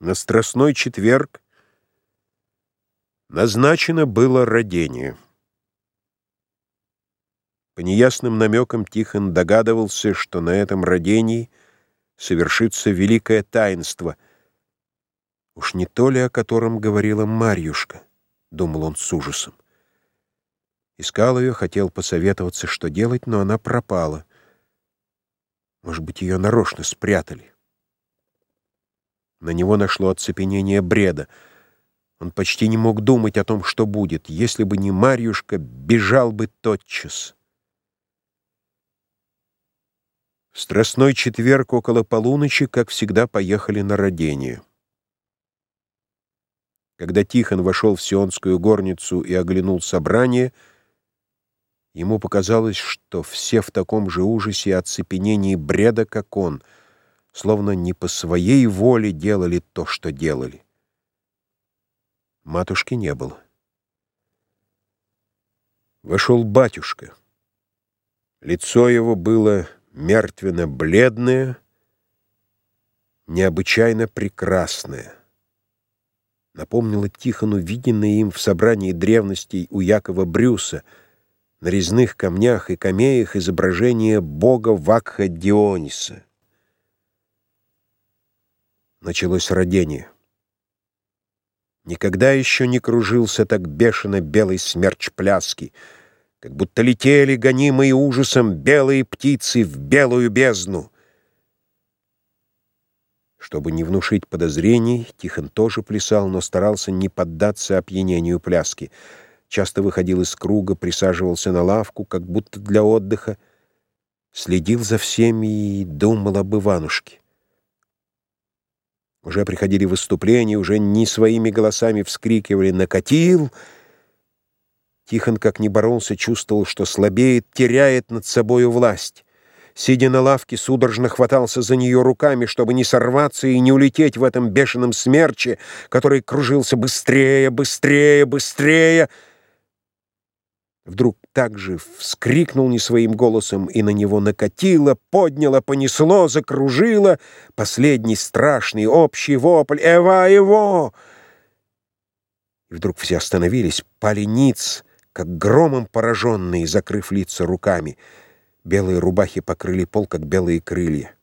На Страстной четверг назначено было родение. По неясным намекам Тихон догадывался, что на этом родении совершится великое таинство. Уж не то ли, о котором говорила Марьюшка, думал он с ужасом. Искал ее, хотел посоветоваться, что делать, но она пропала. Может быть, ее нарочно спрятали. На него нашло оцепенение бреда. Он почти не мог думать о том, что будет. Если бы не Марьюшка, бежал бы тотчас. В Страстной четверг около полуночи, как всегда, поехали на родение. Когда Тихон вошел в Сионскую горницу и оглянул собрание, ему показалось, что все в таком же ужасе и оцепенении бреда, как он — словно не по своей воле делали то, что делали. Матушки не было. Вошел батюшка. Лицо его было мертвенно-бледное, необычайно прекрасное. Напомнило Тихону виденное им в собрании древностей у Якова Брюса на резных камнях и камеях изображение бога Вакха Диониса началось родение. Никогда еще не кружился так бешено белый смерч пляски, как будто летели, гонимые ужасом, белые птицы в белую бездну. Чтобы не внушить подозрений, Тихон тоже плясал, но старался не поддаться опьянению пляски. Часто выходил из круга, присаживался на лавку, как будто для отдыха, следил за всеми и думал об Иванушке. Уже приходили выступления, уже не своими голосами вскрикивали «накатил!». Тихон, как ни боролся, чувствовал, что слабеет, теряет над собою власть. Сидя на лавке, судорожно хватался за нее руками, чтобы не сорваться и не улететь в этом бешеном смерче, который кружился быстрее, быстрее, быстрее — вдруг также вскрикнул не своим голосом и на него накатило, подняло, понесло, закружило последний страшный общий вопль «Эва его!» И вдруг все остановились, пали ниц, как громом пораженные, закрыв лица руками. Белые рубахи покрыли пол, как белые крылья.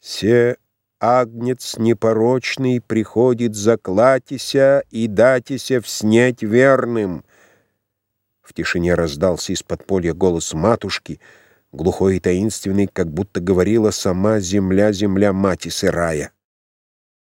Все агнец непорочный приходит заклатися и датися вснять верным. В тишине раздался из-под поля голос матушки, глухой и таинственный, как будто говорила сама земля, земля мати сырая.